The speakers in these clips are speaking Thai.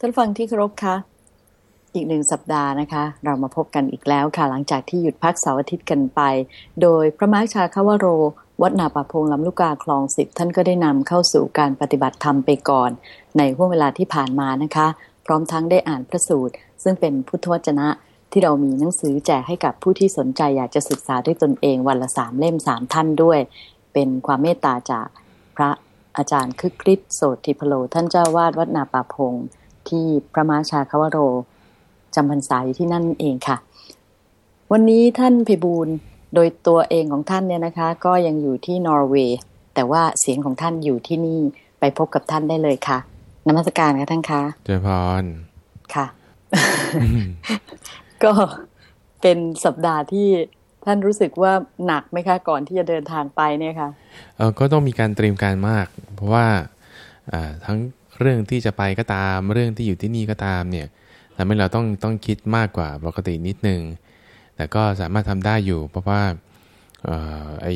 ท่านฟังที่เคารพคะอีกหนึ่งสัปดาห์นะคะ เรามาพบกันอีกแล้วค่ะ หลังจากที่หยุดพักเสาร์อาทิตย์กันไป โดยพระมารชาคาวโร วัดนาป่าพงลำลูกกาคลองสิบท่านก็ได้นำเข้าสู่การปฏิบัติธรรมไปก่อน ในห่วงเวลาที่ผ่านมานะคะ พร้อมทั้งได้อ่านพระสูตร ซึ่งเป็นพุทธวจนะที่เรามีหนังสือแจกให้กับผู้ที่สนใจอยากจะศึกษาด้วยตนเองวันละสามเล่มสามท่านด้วย เป็นความเมตตาจากพระอาจารย์คึกฤทธิ์โสติพโลท่านเจ้าวาดวัดนาป่าพง ที่พระมาชาคาวโรจำพรรษาอยู่ที่นั่นเองค่ะ วันนี้ท่านเพบูลโดยตัวเองของท่านเนี่ยนะคะ ก็ยังอยู่ที่นอร์เวย์แต่ว่าเสียงของท่านอยู่ที่นี่ไปพบกับท่านได้เลยค่ะนมัสการค่ะท่านคะเจริญพรค่ะ ก็เป็นสัปดาห์ที่ท่านรู้สึกว่าหนักไหมคะก่อนที่จะเดินทางไปเนี่ยค่ะเออก็ต้องมีการเตรียมการมาก เพราะว่าอ่าทั้ง เรื่องที่จะไปก็ตาม เรื่องที่อยู่ที่นี่ก็ตามเนี่ยทำให้เราต้องต้องคิดมากกว่าปกตินิดนึง แต่ก็สามารถทำได้อยู่ เพราะว่าเอ่อไอ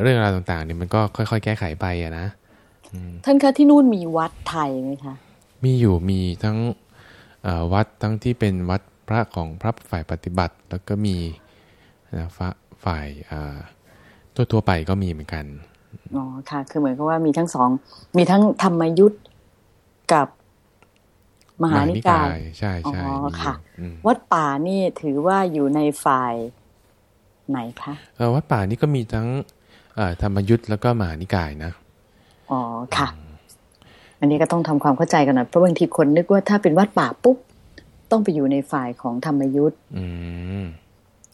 เรื่องราวต่างๆเนี่ยมันก็ค่อย ๆ แก้ไขไปอะนะท่านคะที่นู่นมีวัดไทยไหมคะ มีอยู่มีทั้งเอ่อวัดทั้งที่เป็นวัดพระของพระฝ่ายปฏิบัติ แล้วก็มีนะฝ่าฝ่ายอ่าทั่วทั่วๆไปก็มีเหมือนกันอ๋อค่ะ คือเหมือนกับว่ามีทั้งสองมีทั้งธรรมยุทธ์ กับมหานิกายใช่ใช่อ๋อมีอยู่ค่ะอืมวัดป่านี่ถือว่าอยู่ในฝ่ายไหนคะเอ่อวัดป่านี่ก็มีทั้งเอ่อธรรมยุทธ์แล้วก็มหานิกายนะอ๋อค่ะ อันนี้ก็ต้องทำความเข้าใจกันหน่อยเพราะบางทีคนนึกว่าถ้าเป็นวัดป่าปุ๊บต้องไปอยู่ในฝ่ายของธรรมยุทธ์อืม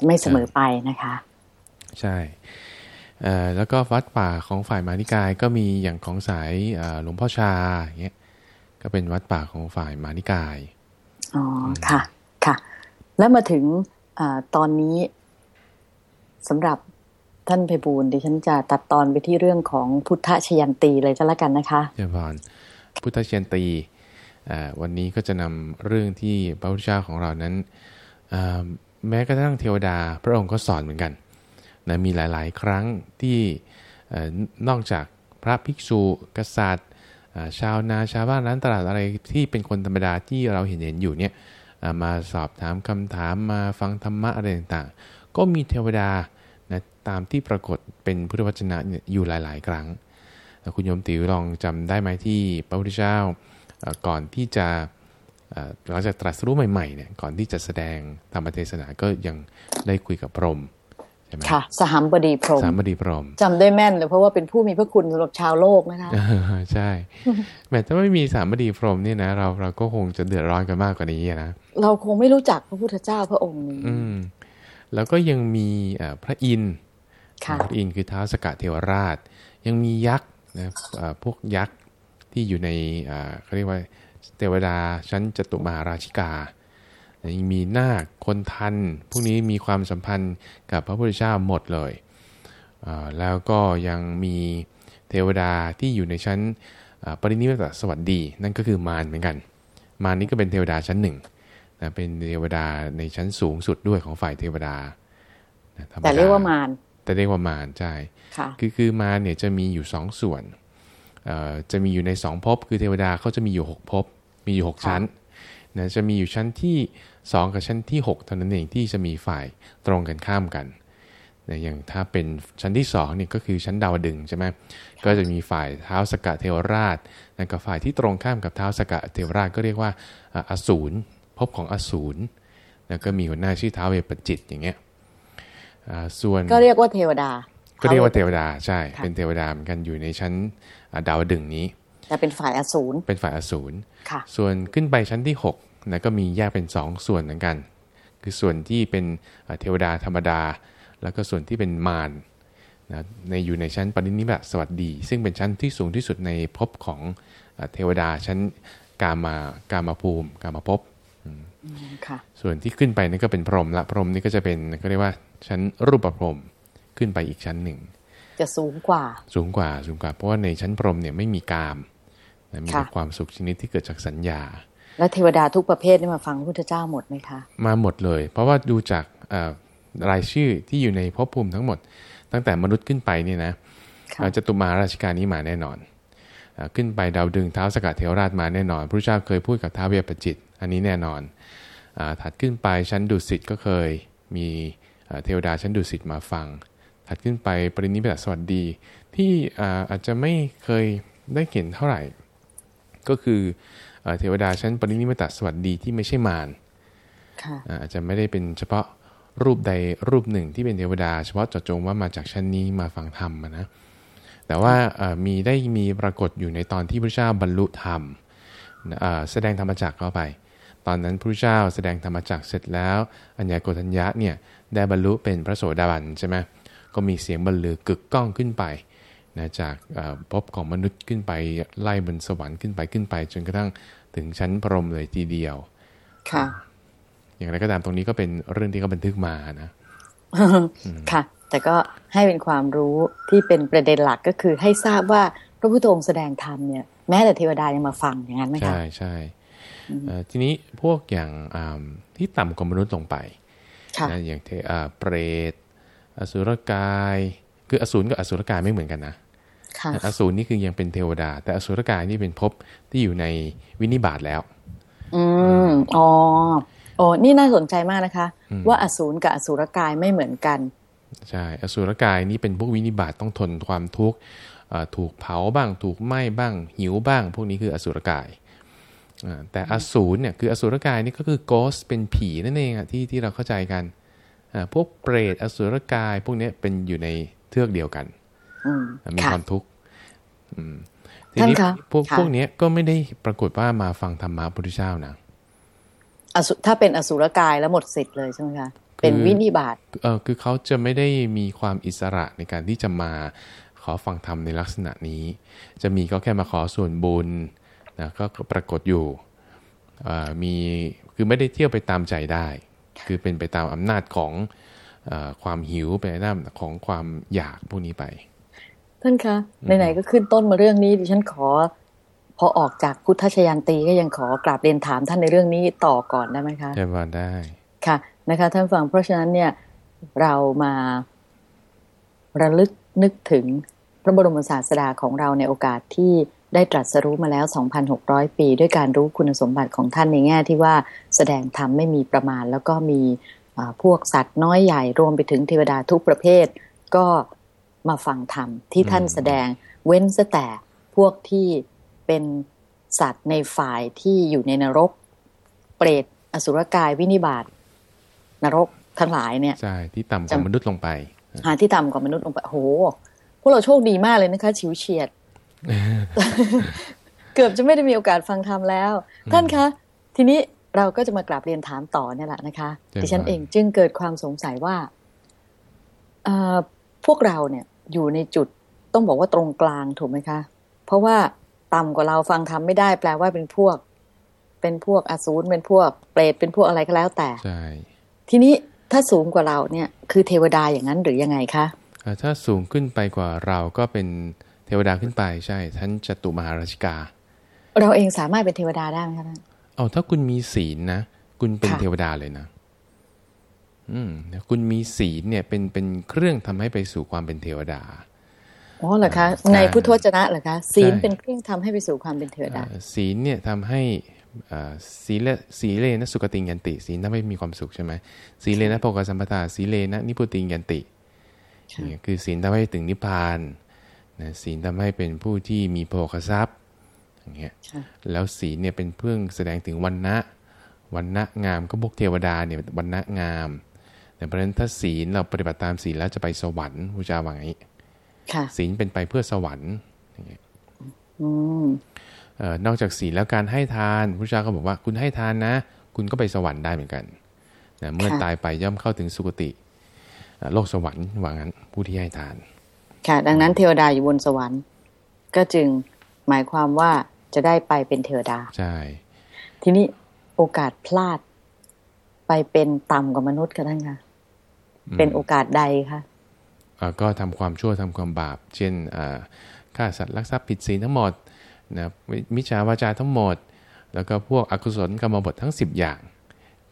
ไม่เสมอไปนะคะ ใช่เอ่อแล้วก็วัดป่าของฝ่ายมหานิกายก็มีอย่างของสายเอ่อหลวงพ่อชาอย่างเงี้ย ก็เป็นวัดป่าของฝ่ายมหานิกาย อ๋อ ค่ะ ค่ะ แล้วมาถึงอาตอนนี้สำหรับท่านไพบูลย์ดิฉันจะตัดตอนไปที่เรื่องของพุทธชยันตีเลยก็แล้วกันนะคะเจริญพรพุทธเชียนตีอ่าวันนี้ก็จะนำเรื่องที่พระพุทธเจ้าของเรานั้นอ่าแม้กระทั่งเทวดาพระองค์ก็สอนเหมือนกันนะมีหลาย ๆ ครั้งที่เอ่อนอกจากพระภิกษุกษัตริย์อ่า ชาวนาชาวบ้านร้านตลาดอะไรที่เป็นคนธรรมดาที่เราเห็นเห็นอยู่เนี่ยมาสอบถามคำถามมาฟังธรรมะอะไรต่างๆ ก็มีเทวดานะตามที่ปรากฏเป็นพุทธวจนะอยู่หลาย ๆ ครั้ง คุณโยมติ๋วลองจำได้ไหมที่พระพุทธเจ้าก่อนที่จะหลังจากตรัสรู้ใหม่ๆเนี่ยก่อนที่จะแสดงธรรมเทศนาก็ยังได้คุยกับพรหม ช่ไหมค่ะสหัมบดีพรหมสามบดีพรหมจำได้แม่นเลยเพราะว่าเป็นผู้มีพระคุณสำหรับชาวโลกนะคะเออใช่แม้ถ้าไม่มีสามบดีพรหมเนี่ยนะเราเราก็คงจะเดือดร้อนกันมากกว่านี้อะนะเราคงไม่รู้จักพระพุทธเจ้าพระองค์นี้อืมแล้วก็ยังมีเอ่อพระอินทร์ค่ะพระอินทร์คือท้าวสกะเทวราช ยังมียักษ์นะเอ่อพวกยักษ์ที่อยู่ในเอ่อเขาเรียกว่าเทวดาชั้นจตุมหาราชิกา ยังมีนาคคนทัน พวกนี้มีความสัมพันธ์กับพระพุทธเจ้าหมดเลยเอ่อแล้วก็ยังมีเทวดาที่อยู่ในชั้นเอ่อปรินิพพานสวัสดี นั่นก็คือมารเหมือนกัน มารนี้ก็เป็นเทวดาชั้นหนึ่งนะเป็นเทวดาในชั้นสูงสุดด้วยของฝ่ายเทวดานะธมดแต่เรียกว่ามารแต่เรียกว่ามารใช่ค่ะคือคือมารเนี่ยจะมีอยู่สองส่วนเอ่อจะมีอยู่ในสองภพคือเทวดาเขาจะมีอยู่หกภพมีอยู่หกค่ะชั้นนะจะมีอยู่ชั้นที่ สองกับชั้นที่หกเท่านั้นเองที่จะมีฝ่ายตรงกันข้ามกันนะอย่างถ้าเป็นชั้นที่สองเนี่ยก็คือชั้นดาวดึงส์ใช่ไหมก็จะมีฝ่ายเท้าวสกะเทวราชนะกับฝ่ายที่ตรงข้ามกับเท้าวสกะเทวราชก็เรียกว่าอ่าอสูรภพของอสูรแล้วก็มีหัวหน้าชื่อท้าวเวปจิตอย่างเงี้ยอ่าส่วนก็เรียกว่าเทวดา ก็เรียกว่าเทวดาใช่ค่ะเป็นเทวดาเหมือนกันอยู่ในชั้นอ่าดาวดึงส์นี้แต่เป็นฝ่ายอสูรเป็นฝ่ายอสูรค่ะส่วนขึ้นไปชั้นที่ 6 นะก็มีแยกเป็น2ส่วนเหมือนกัน คือส่วนที่เป็นอ่าเทวดาธรรมดา แล้วก็ส่วนที่เป็นมารนะในอยู่ในชั้นปรินิพพานสวัสดี ซึ่งเป็นชั้นที่สูงที่สุดในภพของอ่าเทวดาชั้นกามากามาภูมิ กามาภพค่ะส่วนที่ขึ้นไปนั่นก็เป็นพรหมละพรหมนี่ก็จะเป็นก็เรียกว่าชั้นรูปพรหมขึ้นไปอีกชั้นหนึ่ง จะสูงกว่า สูงกว่าสูงกว่า เพราะว่าในชั้นพรหมเนี่ยไม่มีกามนะมีแต่ค่ะความสุขชนิดที่เกิดจากสัญญา แล้วเทวดาทุกประเภทนี่มาฟังพระพุทธเจ้าหมดไหมคะ มาหมดเลย เพราะว่าดูจากเอ่อรายชื่อที่อยู่ในภพภูมิทั้งหมด ตั้งแต่มนุษย์ขึ้นไปเนี่ยนะค่ะเราจะตุมาราชิกานี้มาแน่นอนอขึ้นไปดาวดึงเท้าสกัดเทวราชมาแน่นอนพระเจ้าเคยพูดกับท้าวเวปจิต อันนี้แน่นอนอถัดขึ้นไปชั้นดุสิตก็เคยมีเทวดาชั้นดุสิตมาฟัง ถัดขึ้นไปปรินิพพานสวัสดีที่อาจจะไม่เคยได้เห็นเท่าไหร่ ก็คือเทวดาชั้นปรินิพพานสวัสดีที่ไม่ใช่มารอาจจะไม่ได้เป็นเฉพาะรูปใดรูปหนึ่งที่เป็นเทวดา เฉพาะเจาะจงว่ามาจากชั้นนี้มาฟังธรรมนะแต่ว่ามีได้มีปรากฏอยู่ในตอนที่พระเจ้าบรรลุธรรมแสดงธรรมจักเข้าไป ตอนนั้นพระเจ้าแสดงธรรมจักเสร็จแล้ว อัญญาโกฏัญญะเนี่ยได้บรรลุเป็นพระโสดาบันใช่ไหมก็มีเสียงบรรลือกึกก้องขึ้นไป นะจากภพของมนุษย์ขึ้นไปไล่บนสวรรค์ขึ้นไปขึ้นไป จนกระทั่งถึงชั้นพรหมเลยทีเดียว ค่ะ อย่างไรก็ตามตรงนี้ก็เป็นเรื่องที่เขาบันทึกมานะ ค่ะ แต่ก็ให้เป็นความรู้ที่เป็นประเด็นหลักก็คือให้ทราบว่าพระพุทธองค์แสดงธรรมเนี่ยแม้แต่เทวดายังมาฟังอย่างนั้นไหมคะใช่ใช่ทีนี้พวกอย่างที่ต่ำกว่ามนุษย์ลงไปนะอย่างเทเปรตอสุรกาย คืออสูรกับอสุรกายไม่เหมือนกันนะอสูรนี่คือยังเป็นเทวดา แต่อสุรกายนี่เป็นภพที่อยู่ในวินิบาตแล้ว อืมอ๋อโอ้นี่น่าสนใจมากนะคะ ว่าอสูรกับอสุรกายไม่เหมือนกัน ใช่ อสุรกายนี่เป็นพวกวินิบาตต้องทนความทุกข์ถูกเผาบ้าง ถูกไหม้บ้าง หิวบ้าง พวกนี้คืออสุรกายแต่อสูรเนี่ยคืออสุรกายนี่ก็คือโกสเป็นผีนั่นเองอะที่ที่เราเข้าใจกันพวกเปรตอสุรกาย พวกนี้เป็นอยู่ใน เทือกเดียวกันมีความทุกข์ทีนี้พวกพวกนี้ก็ไม่ได้ปรากฏว่ามาฟังธรรมะพุทธเจ้านะถ้าเป็นอสุรกายแล้วหมดสิทธิ์เลยใช่ไหมคะเป็นวินิบาตเออคือเขาจะไม่ได้มีความอิสระในการที่จะมาขอฟังธรรมในลักษณะนี้ จะมีก็แค่มาขอส่วนบุญนะก็ปรากฏอยู่มีคือไม่ได้เที่ยวไปตามใจได้ คือเป็นไปตามอำนาจของอ ความหิวไปตามของความอยากพวกนี้ไป ท่านคะไหนๆก็ขึ้นต้นมาเรื่องนี้ดิฉันขอ พอออกจากพุทธชยันตีก็ยังขอกราบเรียนถามท่านในเรื่องนี้ต่อก่อนได้ไหมคะได้ว่าได้ค่ะนะคะท่านฟังเพราะฉะนั้นเนี่ยเรามาระลึกนึกถึงพระบรมศาสดาของเราในโอกาสที่ได้ตรัสรู้มาแล้ว 2,600 ปี ด้วยการรู้คุณสมบัติของท่านในแง่ที่ว่าแสดงธรรมไม่มีประมาณ แล้วก็มี พวกสัตว์น้อยใหญ่รวมไปถึงเทวดาทุกประเภท ก็มาฟังธรรมที่ท่านแสดง เว้นแต่พวกที่เป็นสัตว์ในฝ่ายที่อยู่ในนรก เปรตอสุรกายวินิบาตนรกทั้งหลายเนี่ยใช่ที่ต่ำกว่ามนุษย์ลงไปหาที่ต่ำกว่ามนุษย์ลงไปโหพวกเราโชคดีมากเลยนะคะฉิวเฉียด เกือบจะไม่ได้มีโอกาสฟังธรรมแล้ว ท่านคะ ทีนี้ เราก็จะมากราบเรียนถามต่อเนี่ยแหละนะคะดิฉันเองจึงเกิดความสงสัยว่าพวกเราเนี่ยอยู่ในจุดต้องบอกว่าตรงกลางถูกไหมคะ เพราะว่าต่ำกว่าเราฟังธรรมไม่ได้ แปลว่าเป็นพวก เป็นพวกอสูรเป็นพวกเปรตเป็นพวกอะไรก็แล้วแต่ใช่ทีนี้ถ้าสูงกว่าเราเนี่ยคือเทวดาอย่างนั้นหรือยังไงคะถ้าสูงขึ้นไปกว่าเราก็เป็นเทวดาขึ้นไปใช่ท่านจตุมหาราชิกา เราเองสามารถเป็นเทวดาได้ไหมคะท่าน เอาถ้าคุณมีศีลนะ คุณเป็นเทวดาเลยนะ อืมคุณมีศีลเนี่ยเป็นเป็นเครื่องทำให้ไปสู่ความเป็นเทวดาอ๋อเหรอคะ ในพุทธวจนะเหรอคะ ศีลเป็นเครื่องทำให้ไปสู่ความเป็นเทวดา ศีลเนี่ยทำให้สีเลสีเลนะสุกติยันติศีลทำให้มีความสุขใช่ไหมสีเลนะโภกสัมปทาสีเลนะนิพุติยันตินี่คือศีลทำให้ถึงนิพพานนะศีลทำให้เป็นผู้ที่มีโภคทรัพย์ อย่างเงี้ยแล้วศีลเนี่ยเป็นเพื่อแสดงถึงวันนะวันนะงามก็พวกเทวดาเนี่ยวันนะงาม แต่เพราะฉะนั้นถ้าศีลเราปฏิบัติตามศีลแล้วจะไปสวรรค์พระเจ้าว่าไงศีลเป็นไปเพื่อสวรรค์อย่างเงี้ยนอกจากศีลแล้วการให้ทานพระเจ้าก็บอกว่าคุณให้ทานนะ คุณก็ไปสวรรค์ได้เหมือนกันนะเมื่อตายไปย่อมเข้าถึงสุคติโลกสวรรค์ว่างั้นผู้ที่ให้ทาน ค่ะ ดังนั้นเทวดาอยู่บนสวรรค์ ก็จึงหมายความว่า จะได้ไปเป็นเทวดา ใช่ ทีนี้โอกาสพลาด ไปเป็นต่ำกว่ามนุษย์กันท่านคะเป็นโอกาสใดคะก็ทำความชั่วทำความบาป เช่นฆ่าสัตว์ลักทรัพย์ผิดศีลทั้งหมดนะมิจฉาวาจาทั้งหมด แล้วก็พวกอกุศลกรรมบททั้ง 10 อย่าง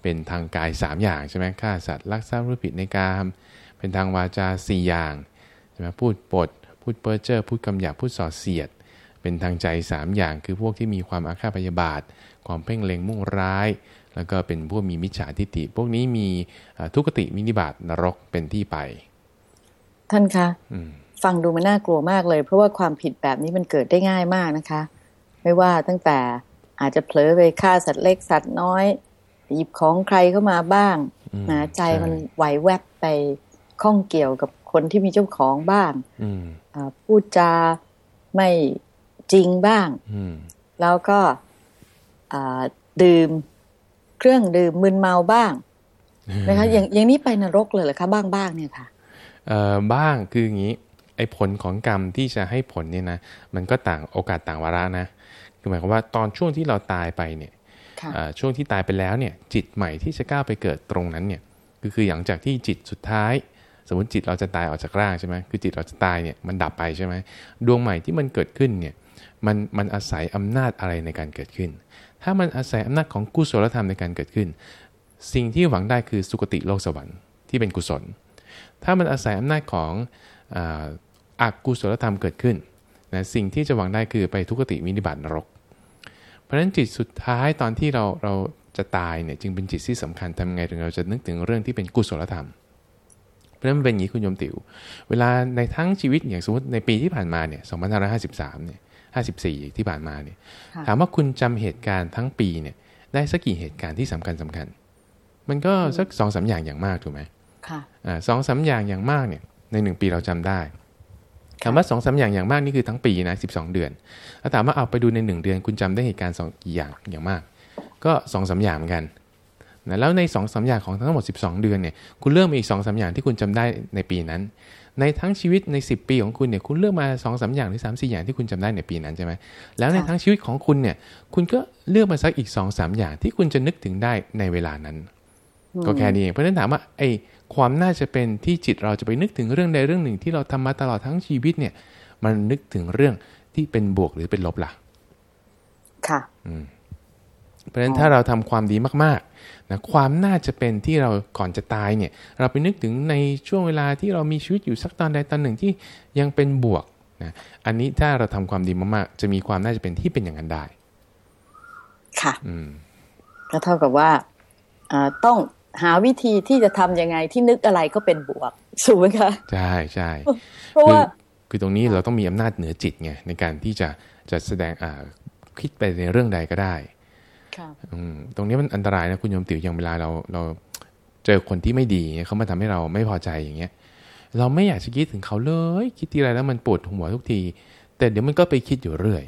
เป็นทางกาย 3 อย่างใช่ไหมฆ่าสัตว์ลักทรัพย์รู้ผิดในกาม เป็นทางวาจาสี่อย่างใช่ไหมพูดปด พูดเปอร์เจอร์พูดคำหยาบพูดส่อเสียด เป็นทางใจสามอย่างคือพวกที่มีความอาฆาตพยาบาท ความเพ่งเล็งมุ่งร้าย แล้วก็เป็นพวกมีมิจฉาทิฏฐิพวกนี้มีทุกติมินิบาตนรกเป็นที่ไป ท่านคะฟังดูมันน่ากลัวมากเลย เพราะว่าความผิดแบบนี้มันเกิดได้ง่ายมากนะคะ ไม่ว่าตั้งแต่อาจจะเผลอไปฆ่าสัตว์เล็กสัตว์น้อย หยิบของใครเข้ามาบ้างนะใจมันไหวแวบไปข้องเกี่ยวกับคนที่มีเจ้าของบ้างพูดจาไม่ จริงบ้างแล้วก็ดื่มเครื่องดื่มมึนเมาบ้างนะคะอย่างอย่างนี้ไปนรกเลยเหรอคะบ้างบ้างเนี่ยค่ะเอ่อบ้างคืออย่างนี้ไอ้ผลของกรรมที่จะให้ผลเนี่ยนะมันก็ต่างโอกาสต่างวาระนะคือหมายความว่าตอนช่วงที่เราตายไปเนี่ยช่วงที่ตายไปแล้วเนี่ยจิตใหม่ที่จะก้าวไปเกิดตรงนั้นเนี่ยก็คือหลังจากที่จิตสุดท้าย สมมติจิตเราจะตายออกจากร่างใช่ไหมคือจิตเราจะตายเนี่ยมันดับไปใช่ไหมดวงใหม่ที่มันเกิดขึ้นเนี่ย มันมันอาศัยอำนาจอะไรในการเกิดขึ้น ถ้ามันอาศัยอำนาจของกุศลธรรมในการเกิดขึ้น สิ่งที่หวังได้คือสุคติโลกสวรรค์ที่เป็นกุศล ถ้ามันอาศัยอำนาจของอกุศลธรรมเกิดขึ้นนะสิ่งที่จะหวังได้คือไปทุกติมินิบัตินรก เพราะฉะนั้นจิตสุดท้ายตอนที่เราเราจะตายเนี่ยจึงเป็นจิตที่สำคัญทำไงถึงเราจะนึกถึงเรื่องที่เป็นกุศลธรรม เพราะฉะนั้นเป็นอย่างนี้คุณโยมติว๋วเวลาในทั้งชีวิตอย่างสมมติในปีที่ผ่านมาเนี่ย 2553 เนี่ย 54 ที่ผ่านมาเนี่ยถามว่าคุณจำเหตุการณ์ทั้งปีเนี่ยได้สักกี่เหตุการณ์ที่สำคัญสำคัญ มันก็สักสองสาอย่างอย่างมากถูกไหมค่ะสองสาอย่างอย่างมากเนี่ยในหนึ่งปีเราจำได้ถามว่าสองสาอย่างอย่างมากนี่คือทั้งปีนะสิบสองเดือนแล้วถามว่าเอาไปดูในหนึ่งเดือน คุณจำได้เหตุการณ์สองกี่อย่างอย่างมาก ก็สองสาอย่างเหมือนกัน นะแล้วในสองสาอย่างของทั้งหมด 12 เดือนเนี่ยคุณเลือกมาอีกสองสาอย่างที่คุณจำได้ในปีนั้น ในทั้งชีวิตใน 10 ปีของคุณเนี่ยคุณเลือกมา2อสอย่างหรือ3ามสี่อย่างที่คุณจำได้ในปีนั้นใช่ไหมแล้วในทั้งชีวิตของคุณเนี่ยคุณก็เลือกมาสักอีก2อสอย่างที่คุณจะนึกถึงได้ในเวลานั้น ก็แค่นี้เพราะฉะนั้นถามว่าไอ้ความน่าจะเป็นที่จิตเราจะไปนึกถึงเรื่องใดเรื่องหนึ่งที่เราทำมาตลอดทั้งชีวิตเนี่ยมันนึกถึงเรื่องที่เป็นบวกหรือเป็นลบล่ะ ค่ะ เพราะฉะนั้นถ้าเราทำความดีมากนะความน่าจะเป็นที่เราก่อนจะตายเนี่ยเราไปนึกถึงในช่วงเวลาที่เรามีชีวิตอยู่สักตอนใดตอนหนึ่งที่ยังเป็นบวกนะอันนี้ถ้าเราทำความดีมากๆจะมีความน่าจะเป็นที่เป็นอย่างนั้นได้ ค่ะ อืมก็เท่ากับว่าต้องหาวิธีที่จะทํำยังไงที่นึกอะไรก็เป็นบวกสูงไหมคะใช่ใช่เพราะว่าคือตรงนี้เราต้องมีอำนาจเหนือจิตไงในการที่จะจะแสดงอ่าคิดไปในเรื่องใดก็ได้ ตรงนี้มันอันตรายนะคุณโยมติ๋วอย่างเวลาเราเราเจอคนที่ไม่ดีเขามาทำให้เราไม่พอใจอย่างเงี้ย เราไม่อยากจะคิดถึงเขาเลย คิดทีไรแล้วมันปวดหัวทุกที แต่เดี๋ยวมันก็ไปคิดอยู่เรื่อย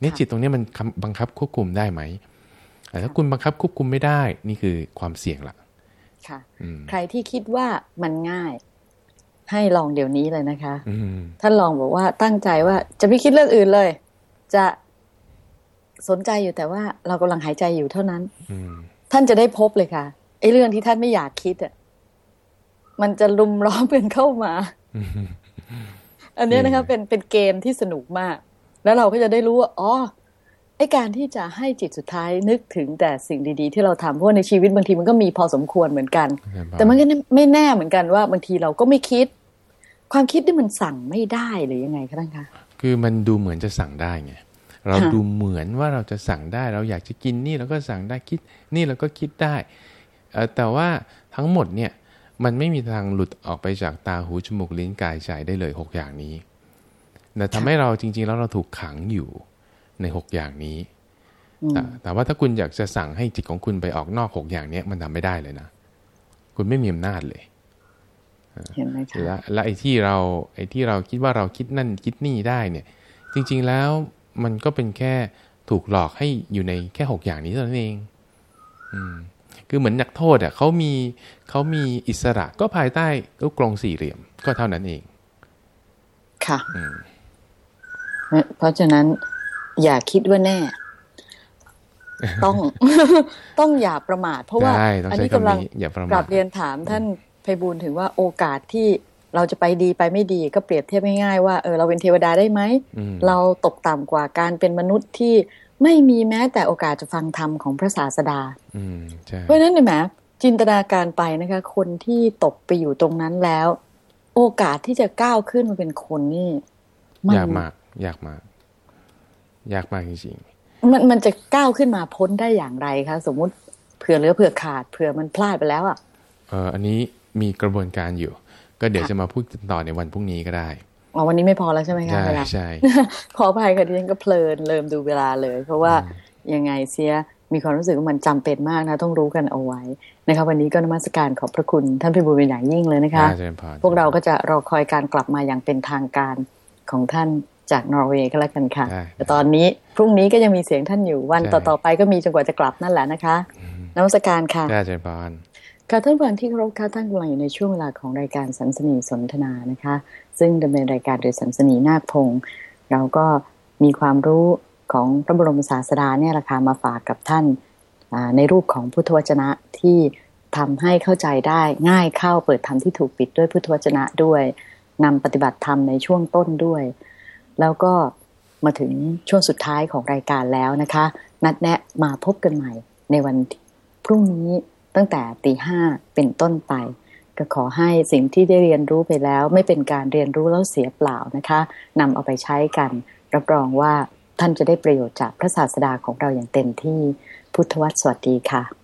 เนี่ยจิตตรงนี้มันบังคับควบคุมได้ไหมแต่ถ้าคุณบังคับควบคุมไม่ได้ นี่คือความเสี่ยงละค่ะ ใครที่คิดว่ามันง่าย ให้ลองเดี๋ยวนี้เลยนะคะท่านลองบอกว่าตั้งใจว่าจะไม่คิดเรื่องอื่นเลย จะ สนใจอยู่แต่ว่าเรากำลังหายใจอยู่เท่านั้นท่านจะได้พบเลยค่ะไอ้เรื่องที่ท่านไม่อยากคิดอะมันจะลุมล้อมกันเข้ามา อันนี้นะคะเป็นเป็นเกมที่สนุกมาก แล้วเราก็จะได้รู้ว่าอ๋อไอ้การที่จะให้จิตสุดท้ายนึกถึงแต่สิ่งดีๆ ที่เราทำเพราะในชีวิตบางทีมันก็มีพอสมควรเหมือนกัน แต่มันก็ไม่แน่เหมือนกันว่าบางทีเราก็ไม่คิด ความคิดที่มันสั่งไม่ได้หรือยังไงคะท่านคะคือมันดูเหมือนจะสั่งได้ไง เราดูเหมือนว่าเราจะสั่งได้ เราอยากจะกินนี่เราก็สั่งได้คิด นี่เราก็คิดได้แต่ว่าทั้งหมดเนี่ยมันไม่มีทางหลุดออกไปจากตาหูจมูกลิ้นกายใจได้เลยหกอย่างนี้แต่ทำให้เราจริง ๆ แล้วเราถูกขังอยู่ในหกอย่างนี้แต่แต่ว่าถ้าคุณอยากจะสั่งให้จิตของคุณไปออกนอกหกอย่างนี้มันทำไม่ได้เลยนะ คุณไม่มีอำนาจเลยเห็นไหมคะและและไอ้ที่เราไอ้ที่เราคิดว่าเราคิดนั่นคิดนี่ได้เนี่ย จริง ๆแล้ว มันก็เป็นแค่ถูกหลอกให้อยู่ในแค่หกอย่างนี้เท่านั้นเอง อืม คือเหมือนนักโทษอะเขามีเขามีอิสระก็ภายใต้ลูกกรงสี่เหลี่ยมก็เท่านั้นเอง ค่ะเพราะฉะนั้นอย่าคิดว่าแน่ ต้องต้องอย่าประมาท เพราะว่า อันนี้กำลังกลับเรียนถามท่านไพบูลถึงว่าโอกาสที่ เราจะไปดีไปไม่ดีก็เปรียบเทียบง่ายๆว่าเออเราเป็นเทวดาได้ไหม เราตกต่ำกว่าการเป็นมนุษย์ที่ไม่มีแม้แต่โอกาสจะฟังธรรมของพระศาสดาเพราะฉะนั้นเนี่ยแหมจินตนาการไปนะคะ คนที่ตกไปอยู่ตรงนั้นแล้ว โอกาสที่จะก้าวขึ้นมาเป็นคนนี่ยากมาก ยากมาก ยากมากจริงมันมันจะก้าวขึ้นมาพ้นได้อย่างไรคะสมมุติเผื่อเหลือเผื่อขาดเผื่อมันพลาดไปแล้วอะๆเอออันนี้มีกระบวนการอยู่ ก็เดี๋ยวจะมาพูดกันต่อในวันพรุ่งนี้ก็ได้อ๋อวันนี้ไม่พอแล้วใช่ไหมคะใช่เวลาใช่ขออภัยค่ะดิฉันก็เพลินเริ่มดูเวลาเลย เพราะว่ายังไงเสียมีความรู้สึกว่ามันจำเป็นมากนะ ต้องรู้กันเอาไว้นะคะวันนี้ก็นมัสการขอบพระคุณท่านพิบูลเป็นอย่างยิ่งเลยนะคะอาจารย์พรพวกเราก็จะรอคอยการกลับมาอย่างเป็นทางการของท่านจากนอร์เวย์ก็แล้วกันค่ะได้แต่ตอนนี้พรุ่งนี้ก็ยังมีเสียงท่านอยู่วันใช่ต่อๆไปก็มีจนกว่าจะกลับนั่นแหละนะคะนมัสการค่ะได้อาจารย์พร ค่ะท่านผู้ฟังที่เคารพค่ะท่านกำลังอยู่ในช่วงเวลาของรายการสันสนีสนทนานะคะ ซึ่งดำเนินรายการโดยสันสนีนาคพงศ์เราก็มีความรู้ของพระบรมศาสดาเนี่ยราคามาฝากกับท่านในรูปของพุทธวจนะที่ทำให้เข้าใจได้ง่ายเข้าเปิดธรรมที่ถูกปิดด้วยพุทธวจนะด้วยนำปฏิบัติธรรมในช่วงต้นด้วย แล้วก็มาถึงช่วงสุดท้ายของรายการแล้วนะคะ นัดแนะมาพบกันใหม่ในวันพรุ่งนี้ ตั้งแต่ตีห้าเป็นต้นไป ก็ขอให้สิ่งที่ได้เรียนรู้ไปแล้ว ไม่เป็นการเรียนรู้แล้วเสียเปล่านะคะนำเอาไปใช้กัน รับรองว่าท่านจะได้ประโยชน์จากพระศาสดาของเราอย่างเต็มที่พุทธวัตรสวัสดีค่ะ